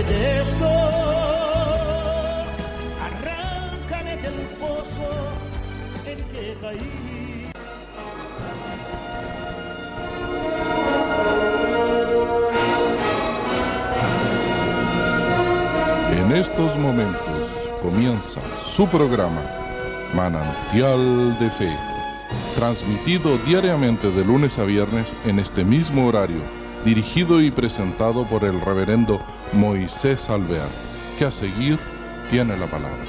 De arráncame pozo en que caí. En estos momentos comienza su programa Manantial de Fe, transmitido diariamente de lunes a viernes en este mismo horario, dirigido y presentado por el reverendo Moisés Alvear, que a seguir tiene la palabra.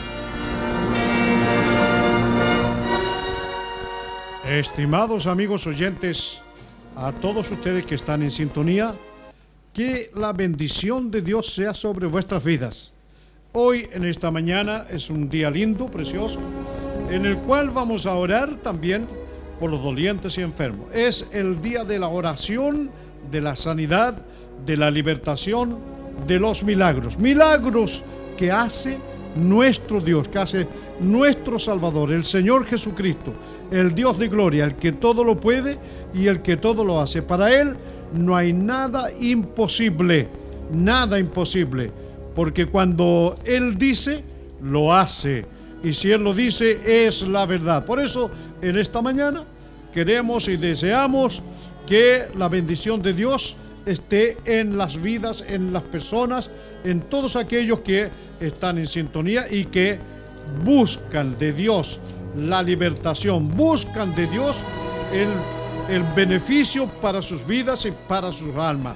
Estimados amigos oyentes, a todos ustedes que están en sintonía, que la bendición de Dios sea sobre vuestras vidas. Hoy en esta mañana es un día lindo, precioso, en el cual vamos a orar también por los dolientes y enfermos. Es el día de la oración, de la sanidad, de la libertación, de los milagros. Milagros que hace nuestro Dios, que hace nuestro Salvador, el Señor Jesucristo, el Dios de gloria, el que todo lo puede y el que todo lo hace. Para Él no hay nada imposible, nada imposible, porque cuando Él dice, lo hace. Y si Él lo dice, es la verdad. Por eso, en esta mañana, queremos y deseamos que la bendición de Dios esté en las vidas, en las personas, en todos aquellos que están en sintonía y que buscan de Dios la libertación, buscan de Dios el, el beneficio para sus vidas y para sus almas.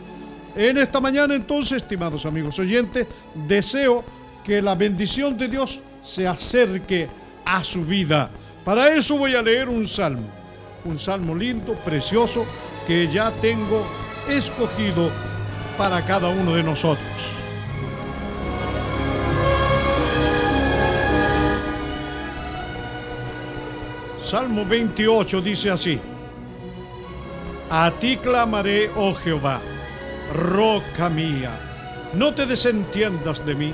En esta mañana entonces, estimados amigos oyentes, deseo que la bendición de Dios se acerque a su vida. Para eso voy a leer un salmo, un salmo lindo, precioso, que ya tengo escogido para cada uno de nosotros. Salmo 28 dice así, A ti clamaré, oh Jehová, roca mía, no te desentiendas de mí,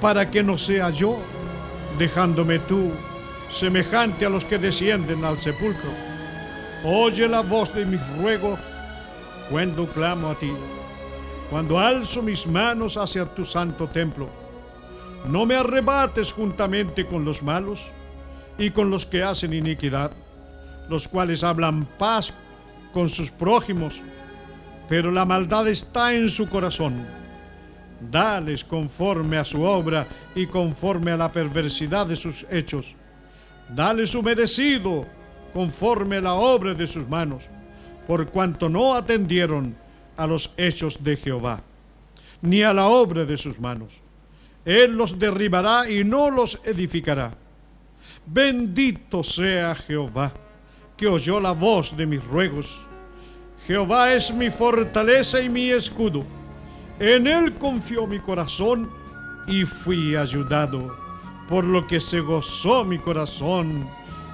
para que no sea yo, dejándome tú, semejante a los que descienden al sepulcro. Oye la voz de mis ruegos cuando clamo a ti, cuando alzo mis manos hacia tu santo templo. No me arrebates juntamente con los malos y con los que hacen iniquidad, los cuales hablan paz con sus prójimos, pero la maldad está en su corazón. Dales conforme a su obra y conforme a la perversidad de sus hechos. Dale su merecido conforme la obra de sus manos, por cuanto no atendieron a los hechos de Jehová, ni a la obra de sus manos. Él los derribará y no los edificará. Bendito sea Jehová, que oyó la voz de mis ruegos. Jehová es mi fortaleza y mi escudo. En él confió mi corazón y fui ayudado, por lo que se gozó mi corazón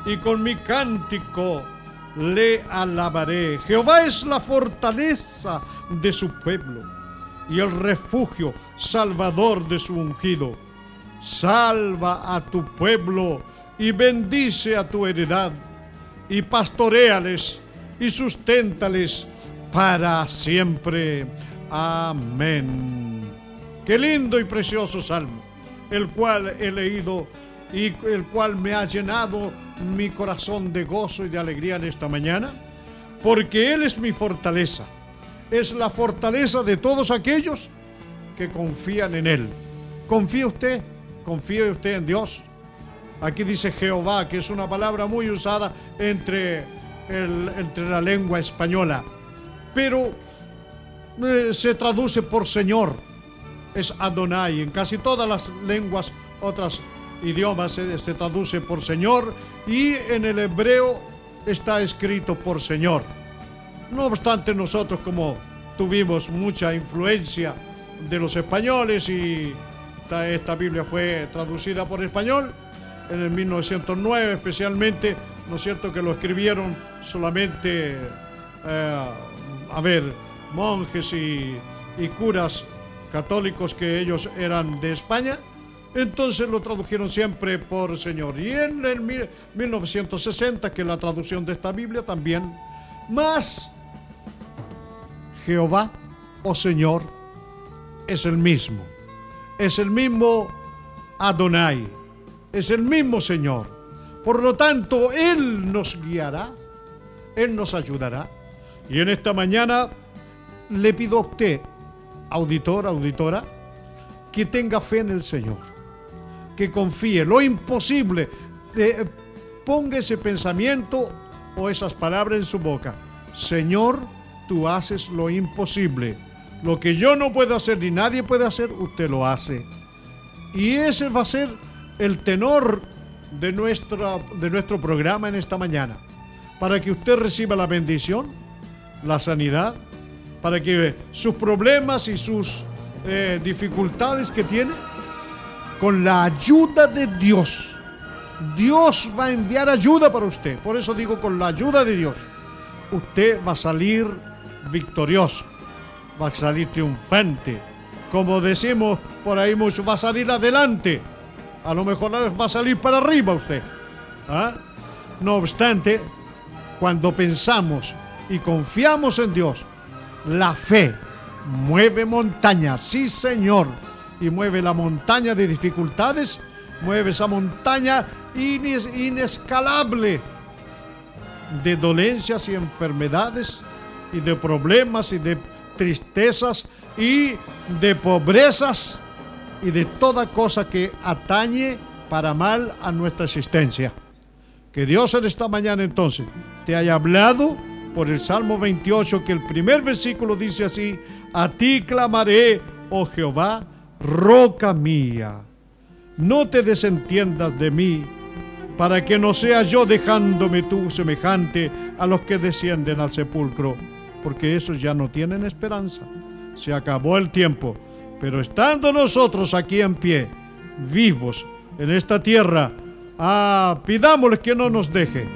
y con mi cántico le alabaré. Jehová es la fortaleza de su pueblo y el refugio salvador de su ungido. Salva a tu pueblo y bendice a tu heredad y pastoreales y susténtales para siempre. Amén. Qué lindo y precioso salmo, el cual he leído y el cual me ha llenado mi corazón de gozo y de alegría en esta mañana, porque Él es mi fortaleza, es la fortaleza de todos aquellos que confían en Él. ¿Confía usted? ¿Confía usted en Dios? Aquí dice Jehová, que es una palabra muy usada entre, el, entre la lengua española, pero eh, se traduce por Señor, es Adonai. En casi todas las lenguas, otras idiomas se, traduce por Señor y en el hebreo está escrito por Señor. No obstante, nosotros como tuvimos mucha influencia de los españoles y esta, Biblia fue traducida por español en el 1909 especialmente, ¿no es cierto?, que lo escribieron solamente, eh, a ver, monjes y curas católicos que ellos eran de España, entonces lo tradujeron siempre por Señor. Y en el mil- 1960, que la traducción de esta Biblia también, más Jehová o Señor es el mismo. Es el mismo Adonai. Es el mismo Señor. Por lo tanto, Él nos guiará. Él nos ayudará. Y en esta mañana le pido a usted, auditor, auditora, que tenga fe en el Señor. Que confíe. Lo imposible. Eh, ponga ese pensamiento o esas palabras en su boca. Señor, tú haces lo imposible. Lo que yo no puedo hacer ni nadie puede hacer, usted lo hace. Y ese va a ser el tenor de, nuestra, de nuestro programa en esta mañana. Para que usted reciba la bendición, la sanidad, para que sus problemas y sus eh, dificultades que tiene, con la ayuda de Dios, Dios va a enviar ayuda para usted. Por eso digo, con la ayuda de Dios, usted va a salir victorioso, va a salir triunfante. Como decimos por ahí mucho, va a salir adelante. A lo mejor va a salir para arriba usted. ¿ah? No obstante, cuando pensamos y confiamos en Dios, la fe mueve montañas, sí Señor, y mueve la montaña de dificultades, mueve esa montaña inescalable de dolencias y enfermedades y de problemas y de tristezas y de pobrezas y de toda cosa que atañe para mal a nuestra existencia. Que Dios en esta mañana entonces te haya hablado por el Salmo 28, que el primer versículo dice así, a ti clamaré, oh Jehová, roca mía. No te desentiendas de mí, para que no sea yo dejándome tú semejante a los que descienden al sepulcro, porque esos ya no tienen esperanza. Se acabó el tiempo, pero estando nosotros aquí en pie, vivos en esta tierra, ah, pidámosle que no nos deje,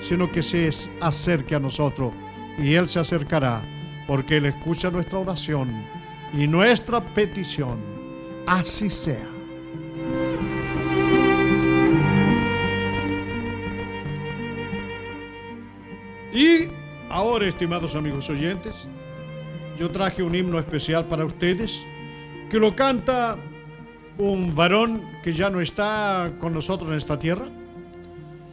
sino que se acerque a nosotros y Él se acercará, porque Él escucha nuestra oración y nuestra petición. Así sea. Y ahora, estimados amigos oyentes, yo traje un himno especial para ustedes que lo canta un varón que ya no está con nosotros en esta tierra.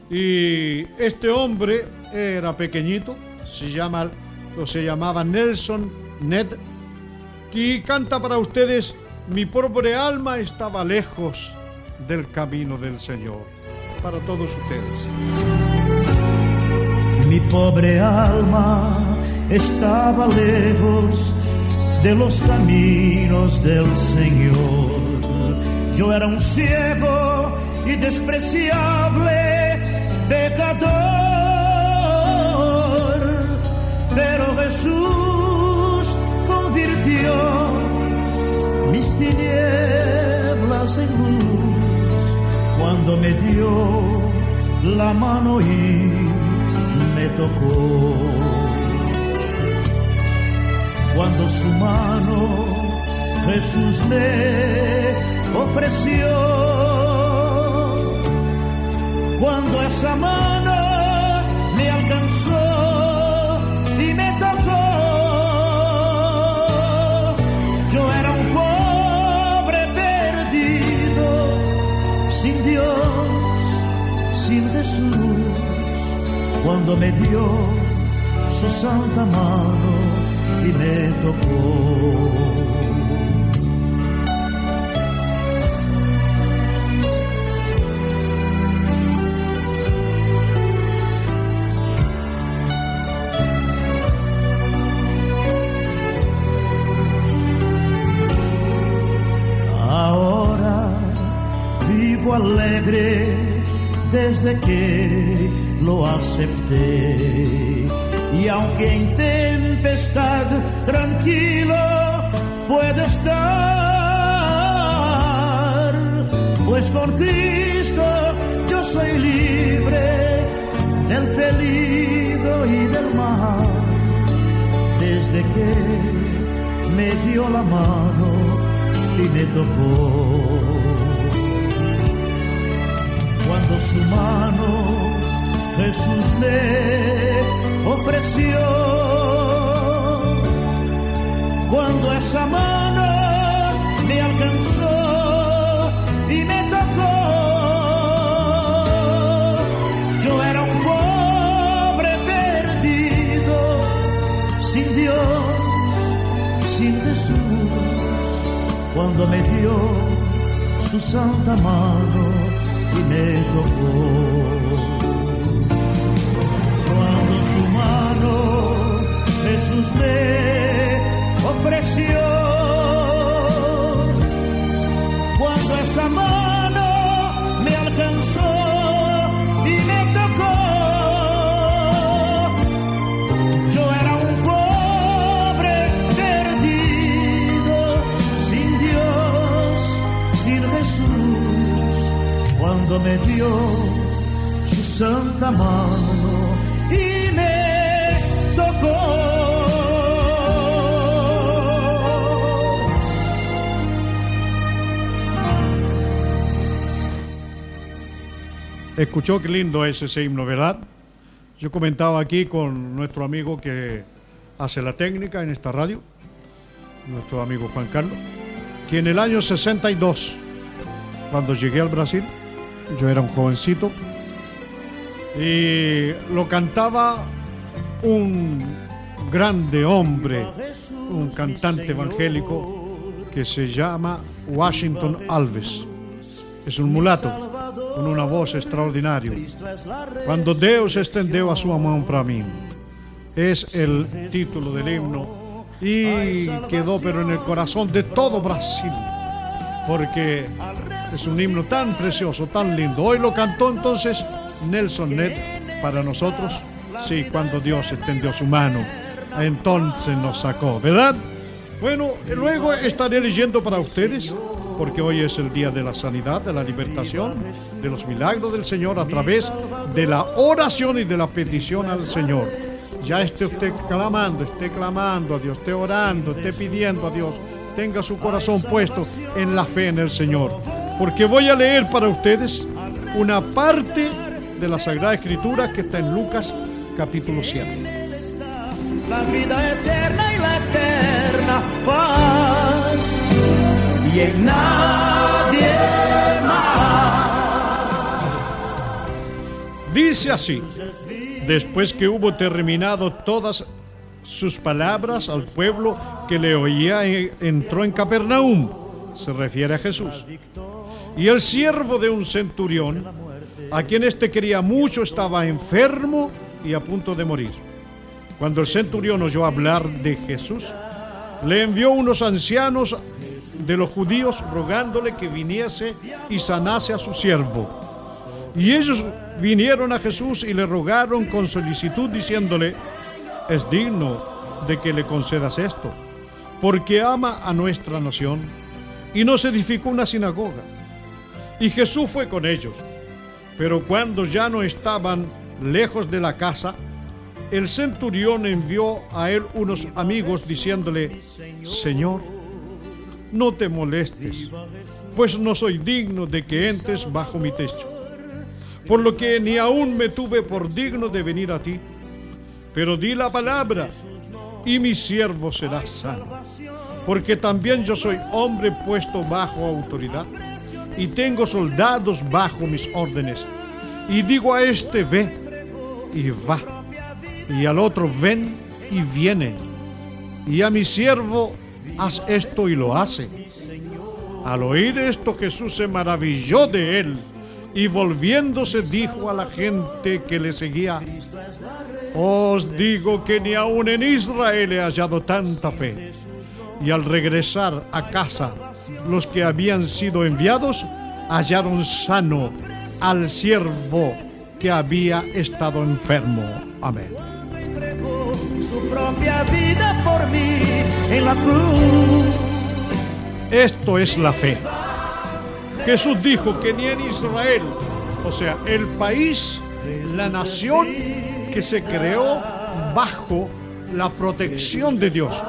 Y este hombre era pequeñito, se llama o se llamaba Nelson Ned y canta para ustedes Mi pobre alma estaba lejos del camino del Señor. Para todos ustedes mi pobre alma estaba lejos de los caminos del Señor. Yo era un ciego y despreciable pecador, pero Jesús convirtió tinieblas en luz cuando me dio la mano y me tocó. Cuando su mano Jesús me ofreció, cuando esa mano cuando me dio su santa mano y me tocó. Vivo alegre desde que lo acepté. Y aunque en tempestad tranquilo puedo estar, pues con Cristo yo soy libre del peligro y del mal. Desde que me dio la mano y me tocó. Cuando su mano Jesús me ofreció. Cuando esa mano alcanzó y me tocó. Yo era un pobre perdido, sin Dios, sin Jesús, cuando me dio su santa mano y me tocó. Jesús me ofreció. Cuando esa mano me alcanzó y me tocó, yo era un pobre perdido, sin Dios, sin Jesús, cuando me dio su santa mano Escuchó qué lindo es ese himno, ¿verdad? Yo comentaba aquí con nuestro amigo que hace la técnica en esta radio, nuestro amigo Juan Carlos, que en el año 62, cuando llegué al Brasil, yo era un jovencito, y lo cantaba un grande hombre, un cantante evangélico que se llama Washington Alves. Es un mulato con una voz extraordinaria. Cuando Dios extendió a su mano para mí. Es el título del himno y quedó pero en el corazón de todo Brasil. Porque es un himno tan precioso, tan lindo. Hoy lo cantó entonces Nelson Ned para nosotros. Sí, cuando Dios extendió su mano, entonces nos sacó, ¿verdad? Bueno, luego estaré leyendo para ustedes porque hoy es el día de la sanidad, de la libertación, de los milagros del Señor a través de la oración y de la petición al Señor. Ya esté usted clamando, esté clamando a Dios, esté orando, esté pidiendo a Dios, tenga su corazón puesto en la fe en el Señor. Porque voy a leer para ustedes una parte de la Sagrada Escritura que está en Lucas capítulo 7. La vida eterna y la paz y en nadie Dice así, después que hubo terminado todas sus palabras al pueblo que le oía, entró en Capernaum, se refiere a Jesús. Y el siervo de un centurión, a quien éste quería mucho, estaba enfermo y a punto de morir. Cuando el centurión oyó hablar de Jesús, le envió unos ancianos de los judíos rogándole que viniese y sanase a su siervo. Y ellos vinieron a Jesús y le rogaron con solicitud diciéndole, es digno de que le concedas esto, porque ama a nuestra nación y nos edificó una sinagoga. Y Jesús fue con ellos. Pero cuando ya no estaban lejos de la casa, el centurión envió a él unos amigos diciéndole, Señor, no te molestes, pues no soy digno de que entres bajo mi techo. Por lo que ni aún me tuve por digno de venir a ti. Pero di la palabra y mi siervo será sano. Porque también yo soy hombre puesto bajo autoridad y tengo soldados bajo mis órdenes. Y digo a este ve y va. Y al otro ven y viene. Y a mi siervo haz esto y lo hace. Al oír esto Jesús se maravilló de él y volviéndose dijo a la gente que le seguía, os digo que ni aun en Israel he hallado tanta fe. Y al regresar a casa, los que habían sido enviados hallaron sano al siervo que había estado enfermo. Amén propia vida por mí en la cruz. Esto es la fe. Jesús dijo que ni en Israel, o sea, el país, la nación que se creó bajo la protección de Dios,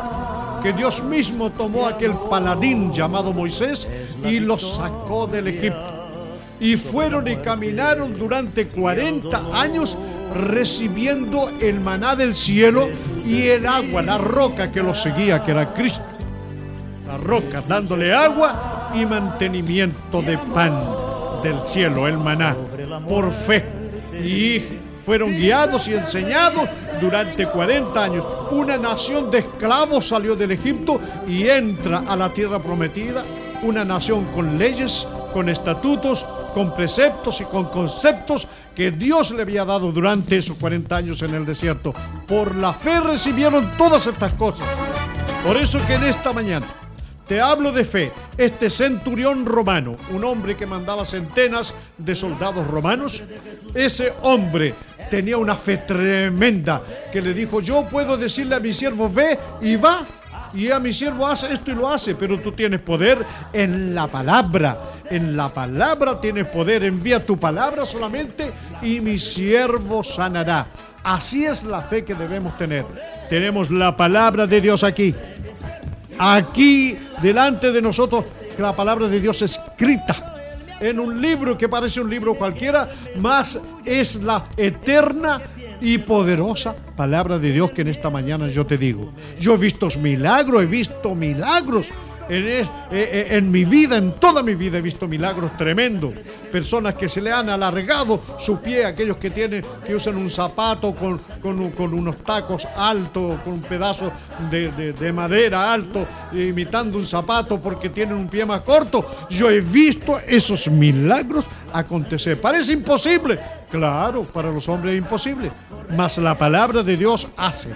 que Dios mismo tomó aquel paladín llamado Moisés y lo sacó del Egipto. Y fueron y caminaron durante 40 años recibiendo el maná del cielo y el agua, la roca que los seguía, que era Cristo. La roca dándole agua y mantenimiento de pan del cielo, el maná, por fe. Y fueron guiados y enseñados durante 40 años. Una nación de esclavos salió del Egipto y entra a la tierra prometida. Una nación con leyes, con estatutos, con preceptos y con conceptos que Dios le había dado durante esos 40 años en el desierto. Por la fe recibieron todas estas cosas. Por eso que en esta mañana te hablo de fe. Este centurión romano, un hombre que mandaba centenas de soldados romanos, ese hombre tenía una fe tremenda que le dijo, yo puedo decirle a mi siervo, ve y va. Y a mi siervo hace esto y lo hace, pero tú tienes poder en la palabra. En la palabra tienes poder. Envía tu palabra solamente y mi siervo sanará. Así es la fe que debemos tener. Tenemos la palabra de Dios aquí. Aquí, delante de nosotros, la palabra de Dios escrita en un libro que parece un libro cualquiera, más es la eterna y poderosa palabra de Dios que en esta mañana yo te digo. Yo he visto milagros, he visto milagros eh, eh, en, mi vida, en toda mi vida he visto milagros tremendos. Personas que se le han alargado su pie, aquellos que tienen, que usan un zapato con, unos tacos altos, con un pedazo de, madera alto, imitando un zapato porque tienen un pie más corto. Yo he visto esos milagros acontecer. Parece imposible. Claro, para los hombres es imposible. Mas la palabra de Dios hace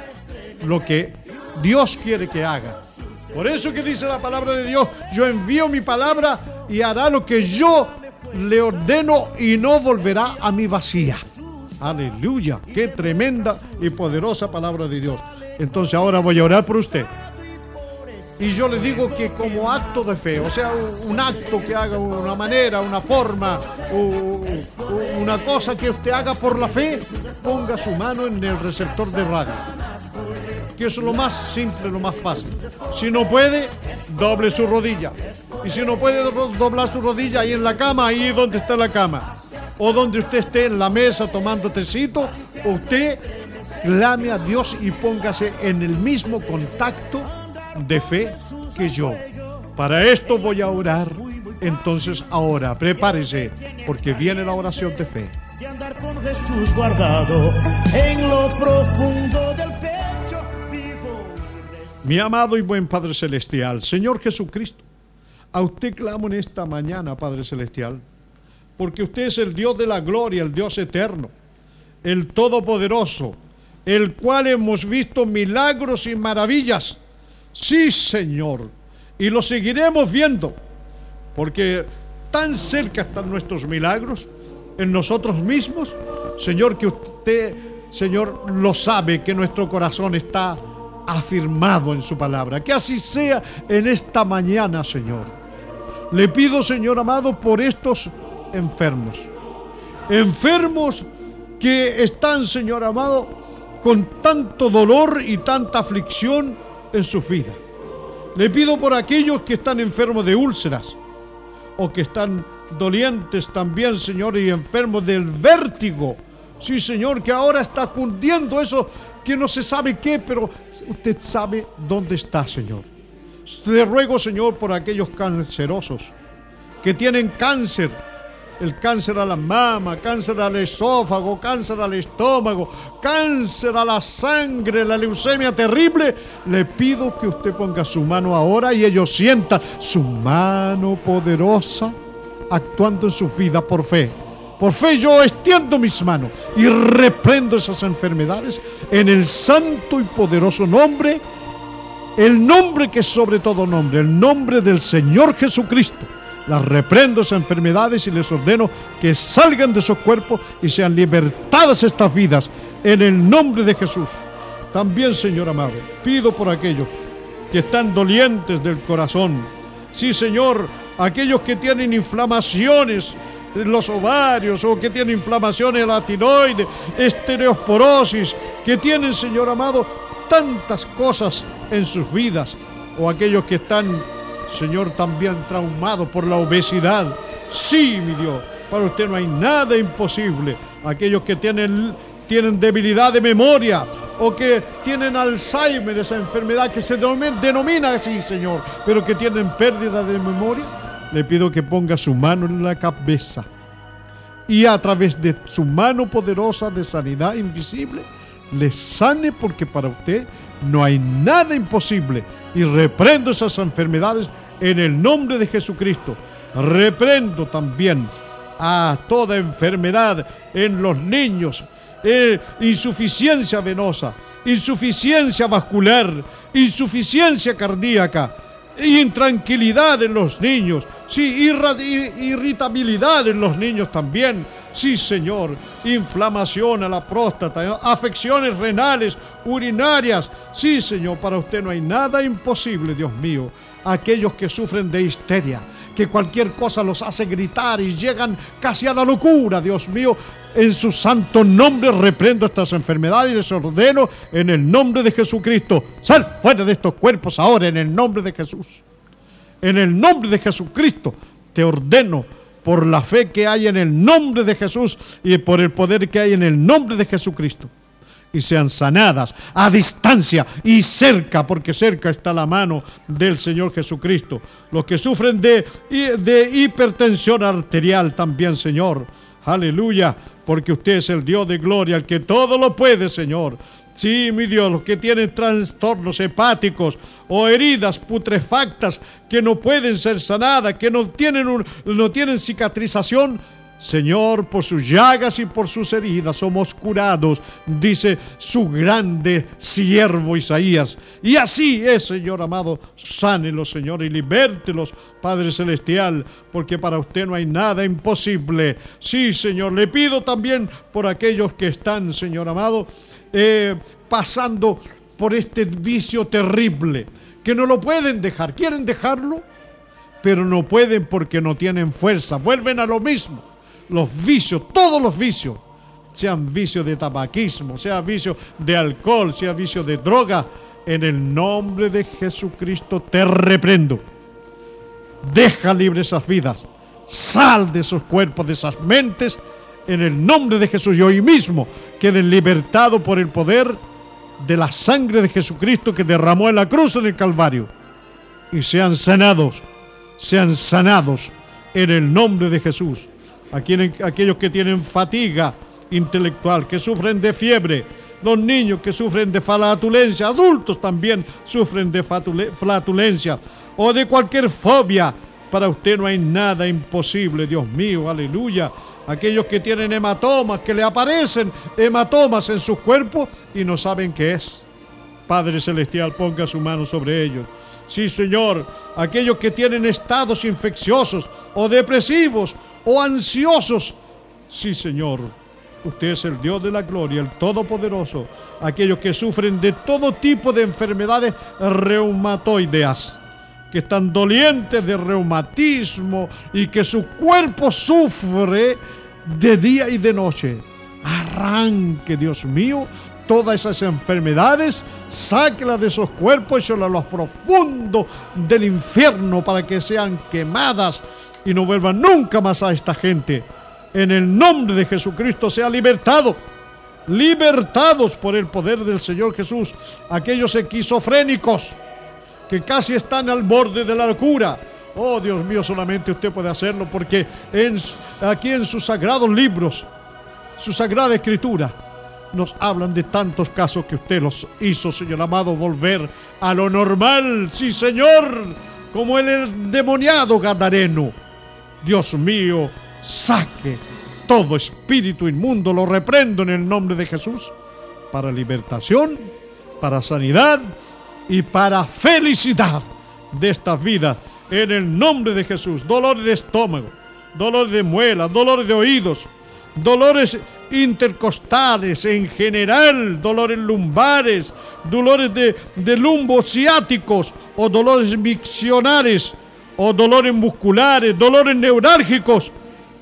lo que Dios quiere que haga. Por eso que dice la palabra de Dios, yo envío mi palabra y hará lo que yo le ordeno y no volverá a mi vacía. Aleluya, qué tremenda y poderosa palabra de Dios. Entonces ahora voy a orar por usted. Y yo le digo que como acto de fe, o sea, un acto que haga una manera, una forma, una cosa que usted haga por la fe, ponga su mano en el receptor de radio que es lo más simple, lo más fácil. Si no puede, doble su rodilla. Y si no puede doblar su rodilla ahí en la cama, ahí donde está la cama. O donde usted esté en la mesa tomando tecito, usted clame a Dios y póngase en el mismo contacto de fe que yo. Para esto voy a orar. Entonces ahora prepárese porque viene la oración de fe. De andar con Jesús guardado en lo profundo mi amado y buen Padre Celestial, Señor Jesucristo, a usted clamo en esta mañana, Padre Celestial, porque usted es el Dios de la gloria, el Dios eterno, el Todopoderoso, el cual hemos visto milagros y maravillas. Sí, Señor, y lo seguiremos viendo, porque tan cerca están nuestros milagros en nosotros mismos, Señor, que usted, Señor, lo sabe, que nuestro corazón está afirmado en su palabra. Que así sea en esta mañana, Señor. Le pido, Señor amado, por estos enfermos. Enfermos que están, Señor amado, con tanto dolor y tanta aflicción en su vida. Le pido por aquellos que están enfermos de úlceras o que están dolientes también, Señor, y enfermos del vértigo. Sí, Señor, que ahora está cundiendo eso que no se sabe qué, pero usted sabe dónde está, Señor. Le ruego, Señor, por aquellos cancerosos que tienen cáncer, el cáncer a la mama, cáncer al esófago, cáncer al estómago, cáncer a la sangre, la leucemia terrible, le pido que usted ponga su mano ahora y ellos sientan su mano poderosa actuando en su vida por fe por fe yo extiendo mis manos y reprendo esas enfermedades en el santo y poderoso nombre, el nombre que es sobre todo nombre, el nombre del Señor Jesucristo. Las reprendo esas enfermedades y les ordeno que salgan de sus cuerpos y sean libertadas estas vidas en el nombre de Jesús. También, Señor amado, pido por aquellos que están dolientes del corazón. Sí, Señor, aquellos que tienen inflamaciones los ovarios o que tienen inflamación en la tiroides, estereosporosis, que tienen, Señor amado, tantas cosas en sus vidas, o aquellos que están, Señor, también traumados por la obesidad. Sí, mi Dios, para usted no hay nada imposible. Aquellos que tienen, tienen debilidad de memoria o que tienen Alzheimer, esa enfermedad que se denomina así, Señor, pero que tienen pérdida de memoria le pido que ponga su mano en la cabeza y a través de su mano poderosa de sanidad invisible, le sane porque para usted no hay nada imposible. Y reprendo esas enfermedades en el nombre de Jesucristo. Reprendo también a toda enfermedad en los niños, eh, insuficiencia venosa, insuficiencia vascular, insuficiencia cardíaca, intranquilidad en los niños, sí, irritabilidad en los niños también, sí Señor, inflamación a la próstata, afecciones renales, urinarias, sí Señor, para usted no hay nada imposible, Dios mío, aquellos que sufren de histeria, que cualquier cosa los hace gritar y llegan casi a la locura, Dios mío. En su santo nombre reprendo estas enfermedades y les ordeno en el nombre de Jesucristo. Sal fuera de estos cuerpos ahora en el nombre de Jesús. En el nombre de Jesucristo te ordeno por la fe que hay en el nombre de Jesús y por el poder que hay en el nombre de Jesucristo y sean sanadas a distancia y cerca, porque cerca está la mano del Señor Jesucristo. Los que sufren de, de hipertensión arterial también, Señor. Aleluya, porque usted es el Dios de gloria, el que todo lo puede, Señor. Sí, mi Dios, los que tienen trastornos hepáticos o heridas putrefactas que no pueden ser sanadas, que no tienen, no tienen cicatrización, Señor, por sus llagas y por sus heridas somos curados, dice su grande siervo Isaías. Y así es, Señor amado, sánelos, Señor, y libértelos, Padre Celestial, porque para usted no hay nada imposible. Sí, Señor, le pido también por aquellos que están, Señor amado, eh, pasando por este vicio terrible, que no lo pueden dejar, quieren dejarlo, pero no pueden porque no tienen fuerza, vuelven a lo mismo los vicios, todos los vicios, sean vicios de tabaquismo, sea vicio de alcohol, sea vicio de droga, en el nombre de Jesucristo te reprendo. Deja libre esas vidas. Sal de esos cuerpos, de esas mentes, en el nombre de Jesús. Y hoy mismo queden libertados por el poder de la sangre de Jesucristo que derramó en la cruz en el Calvario. Y sean sanados, sean sanados en el nombre de Jesús aquellos que tienen fatiga intelectual, que sufren de fiebre, los niños que sufren de flatulencia, adultos también sufren de flatulencia o de cualquier fobia. Para usted no hay nada imposible, Dios mío, aleluya. Aquellos que tienen hematomas, que le aparecen hematomas en sus cuerpos y no saben qué es. Padre Celestial, ponga su mano sobre ellos. Sí, Señor, aquellos que tienen estados infecciosos o depresivos o ansiosos. Sí, Señor, usted es el Dios de la gloria, el Todopoderoso. Aquellos que sufren de todo tipo de enfermedades reumatoideas, que están dolientes de reumatismo y que su cuerpo sufre de día y de noche. Arranque, Dios mío, todas esas enfermedades, sáquelas de esos cuerpos y a los profundos del infierno para que sean quemadas y no vuelvan nunca más a esta gente. En el nombre de Jesucristo sea libertado. Libertados por el poder del Señor Jesús. Aquellos esquizofrénicos que casi están al borde de la locura. Oh Dios mío, solamente usted puede hacerlo porque aquí en sus sagrados libros, su sagrada escritura, nos hablan de tantos casos que usted los hizo, Señor amado, volver a lo normal. Sí, Señor, como el endemoniado Gadareno Dios mío, saque todo espíritu inmundo, lo reprendo en el nombre de Jesús, para libertación, para sanidad y para felicidad de esta vida, en el nombre de Jesús. Dolores de estómago, dolores de muela, dolores de oídos, dolores intercostales en general, dolores lumbares, dolores de, de ciáticos o dolores miccionares o dolores musculares, dolores neurálgicos,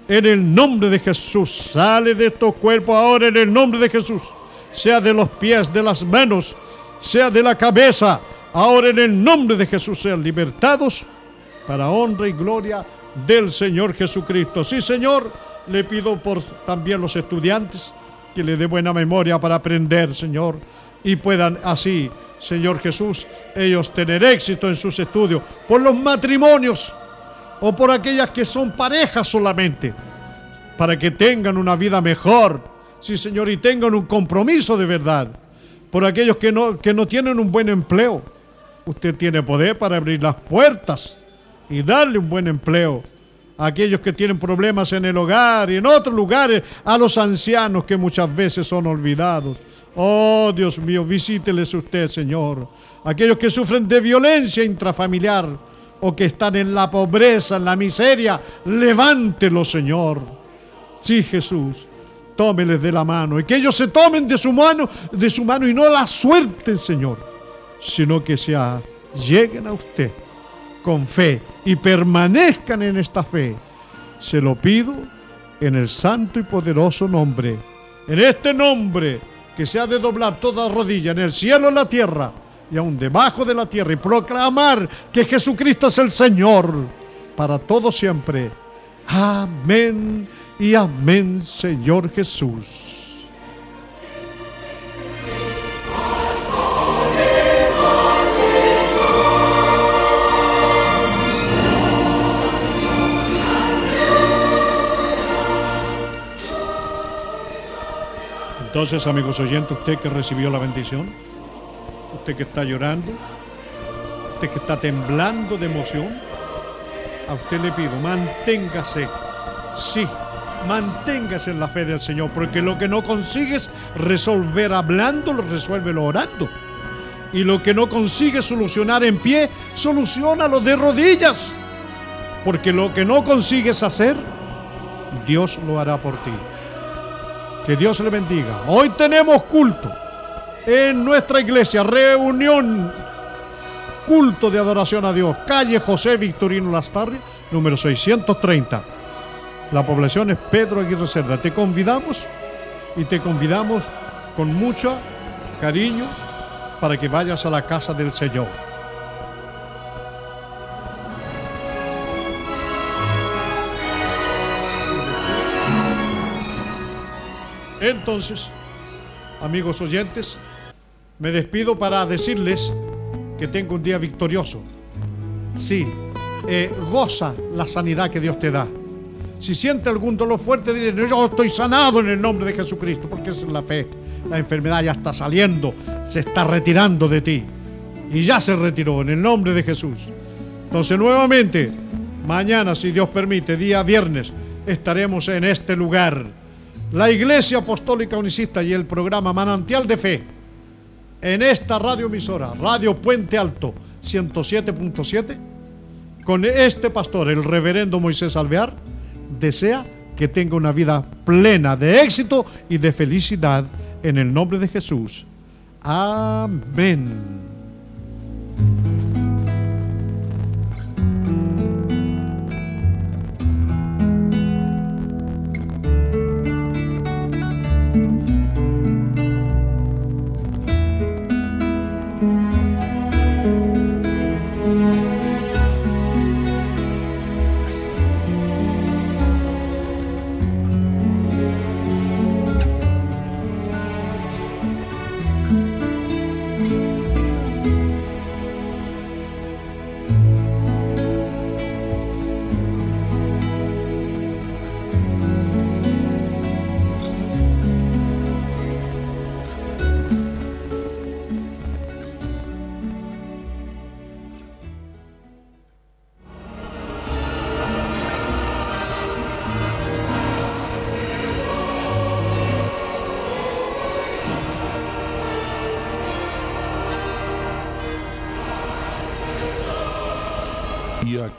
en el nombre de Jesús. Sale de estos cuerpos ahora en el nombre de Jesús. Sea de los pies, de las manos, sea de la cabeza. Ahora en el nombre de Jesús sean libertados para honra y gloria del Señor Jesucristo. Sí, Señor, le pido por también los estudiantes que le dé buena memoria para aprender, Señor, y puedan así Señor Jesús, ellos tener éxito en sus estudios, por los matrimonios, o por aquellas que son parejas solamente, para que tengan una vida mejor, sí Señor, y tengan un compromiso de verdad, por aquellos que no, que no tienen un buen empleo. Usted tiene poder para abrir las puertas y darle un buen empleo aquellos que tienen problemas en el hogar y en otros lugares, a los ancianos que muchas veces son olvidados. Oh Dios mío, visíteles usted, Señor. Aquellos que sufren de violencia intrafamiliar o que están en la pobreza, en la miseria, levántelos, Señor. Sí, Jesús, tómeles de la mano y que ellos se tomen de su mano, de su mano y no la suelten, Señor, sino que se lleguen a usted con fe y permanezcan en esta fe. Se lo pido en el santo y poderoso nombre, en este nombre que se ha de doblar toda rodilla en el cielo, en la tierra y aún debajo de la tierra y proclamar que Jesucristo es el Señor para todo siempre. Amén y amén, Señor Jesús. Entonces, amigos oyentes, usted que recibió la bendición, usted que está llorando, usted que está temblando de emoción, a usted le pido, manténgase, sí, manténgase en la fe del Señor, porque lo que no consigues resolver hablando, lo resuelve orando. Y lo que no consigues solucionar en pie, solucionalo de rodillas. Porque lo que no consigues hacer, Dios lo hará por ti. Que Dios le bendiga. Hoy tenemos culto en nuestra iglesia, reunión, culto de adoración a Dios, calle José Victorino Lastarria, número 630. La población es Pedro Aguirre Cerda. Te convidamos y te convidamos con mucho cariño para que vayas a la casa del Señor. Entonces, amigos oyentes, me despido para decirles que tengo un día victorioso. Sí, eh, goza la sanidad que Dios te da. Si siente algún dolor fuerte, dile, yo estoy sanado en el nombre de Jesucristo, porque esa es la fe. La enfermedad ya está saliendo, se está retirando de ti. Y ya se retiró en el nombre de Jesús. Entonces nuevamente, mañana, si Dios permite, día viernes, estaremos en este lugar la Iglesia Apostólica Unicista y el programa Manantial de Fe en esta radioemisora, Radio Puente Alto 107.7, con este pastor, el reverendo Moisés Alvear, desea que tenga una vida plena de éxito y de felicidad en el nombre de Jesús. Amén.